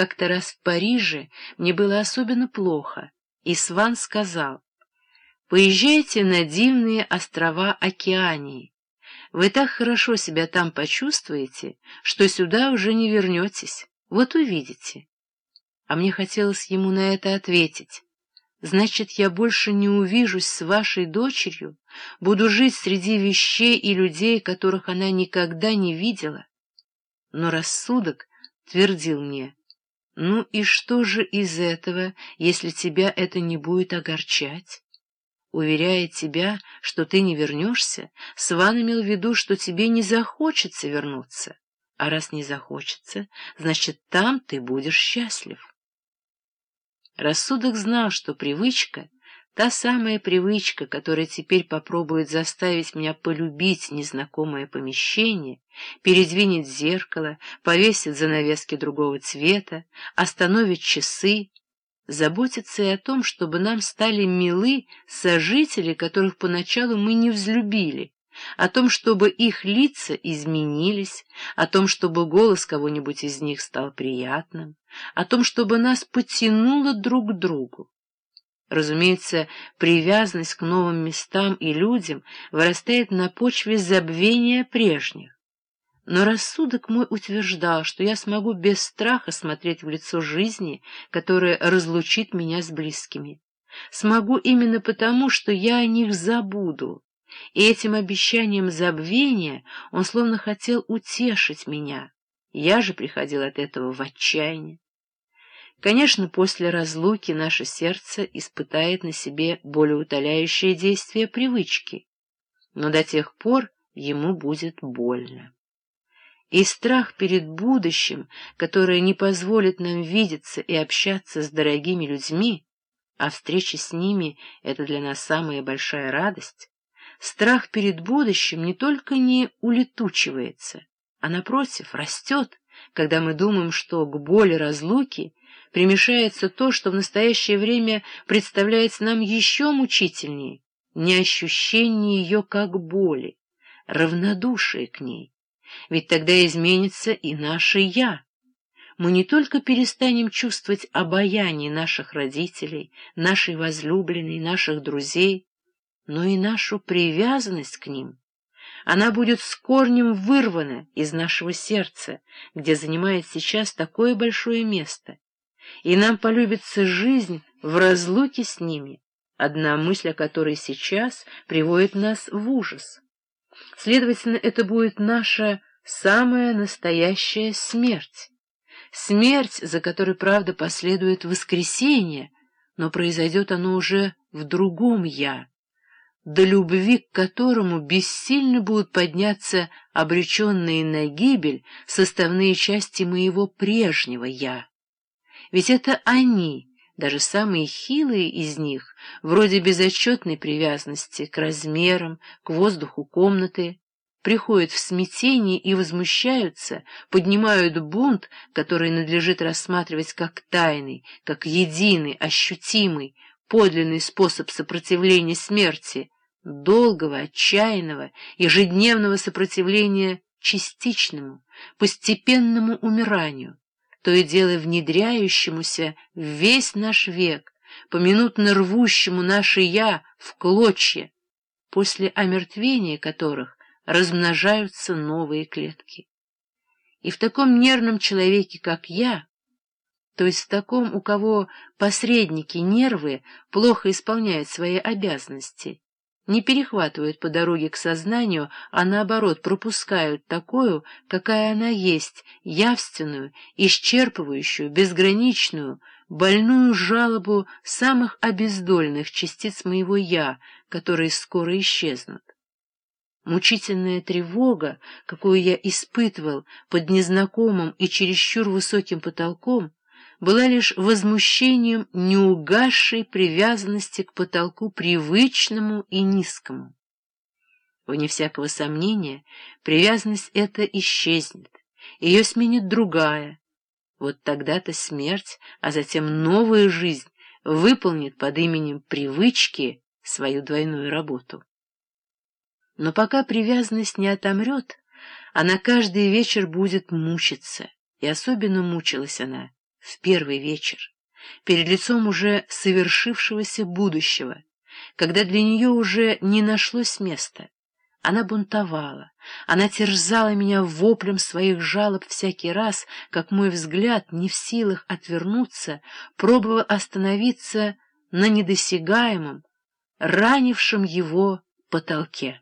Как-то раз в Париже мне было особенно плохо, и Сван сказал, «Поезжайте на дивные острова Океании. Вы так хорошо себя там почувствуете, что сюда уже не вернетесь. Вот увидите». А мне хотелось ему на это ответить. Значит, я больше не увижусь с вашей дочерью, буду жить среди вещей и людей, которых она никогда не видела. Но рассудок твердил мне, ну и что же из этого, если тебя это не будет огорчать? Уверяя тебя, что ты не вернешься, Сван имел в виду, что тебе не захочется вернуться. А раз не захочется, значит, там ты будешь счастлив. Рассудок знал, что привычка — та самая привычка, которая теперь попробует заставить меня полюбить незнакомое помещение, передвинет зеркало, повесит занавески другого цвета, остановит часы, заботится и о том, чтобы нам стали милы сожители, которых поначалу мы не взлюбили, о том, чтобы их лица изменились, о том, чтобы голос кого-нибудь из них стал приятным, о том, чтобы нас потянуло друг к другу. Разумеется, привязанность к новым местам и людям вырастает на почве забвения прежних. Но рассудок мой утверждал, что я смогу без страха смотреть в лицо жизни, которая разлучит меня с близкими. Смогу именно потому, что я о них забуду, и этим обещанием забвения он словно хотел утешить меня. Я же приходил от этого в отчаяние. Конечно, после разлуки наше сердце испытает на себе болеутоляющее действие привычки, но до тех пор ему будет больно. И страх перед будущим, которое не позволит нам видеться и общаться с дорогими людьми, а встреча с ними — это для нас самая большая радость, страх перед будущим не только не улетучивается, а, напротив, растет, когда мы думаем, что к боли разлуки примешается то, что в настоящее время представляется нам еще мучительнее, не ощущение ее как боли, равнодушие к ней. Ведь тогда изменится и наше «я». Мы не только перестанем чувствовать обаяние наших родителей, нашей возлюбленной, наших друзей, но и нашу привязанность к ним. Она будет с корнем вырвана из нашего сердца, где занимает сейчас такое большое место, и нам полюбится жизнь в разлуке с ними, одна мысль о которой сейчас приводит нас в ужас. Следовательно, это будет наша самая настоящая смерть. Смерть, за которой, правда, последует воскресение, но произойдет оно уже в другом «я», до любви к которому бессильно будут подняться обреченные на гибель составные части моего прежнего «я». Ведь это они, даже самые хилые из них, вроде безотчетной привязанности к размерам, к воздуху комнаты, приходят в смятение и возмущаются, поднимают бунт, который надлежит рассматривать как тайный, как единый, ощутимый, подлинный способ сопротивления смерти, долгого, отчаянного, ежедневного сопротивления частичному, постепенному умиранию, то и дело внедряющемуся в весь наш век, поминутно рвущему наше «я» в клочья, после омертвения которых размножаются новые клетки. И в таком нервном человеке, как я, то есть в таком, у кого посредники нервы плохо исполняют свои обязанности, не перехватывают по дороге к сознанию, а наоборот пропускают такую, какая она есть, явственную, исчерпывающую, безграничную, больную жалобу самых обездольных частиц моего «я», которые скоро исчезнут. Мучительная тревога, какую я испытывал под незнакомым и чересчур высоким потолком, была лишь возмущением неугасшей привязанности к потолку привычному и низкому. Вне всякого сомнения, привязанность эта исчезнет, ее сменит другая. Вот тогда-то смерть, а затем новая жизнь выполнит под именем привычки свою двойную работу. Но пока привязанность не отомрет, она каждый вечер будет мучиться, и особенно мучилась она в первый вечер, перед лицом уже совершившегося будущего, когда для нее уже не нашлось места. Она бунтовала, она терзала меня воплем своих жалоб всякий раз, как мой взгляд, не в силах отвернуться, пробовал остановиться на недосягаемом, ранившем его потолке.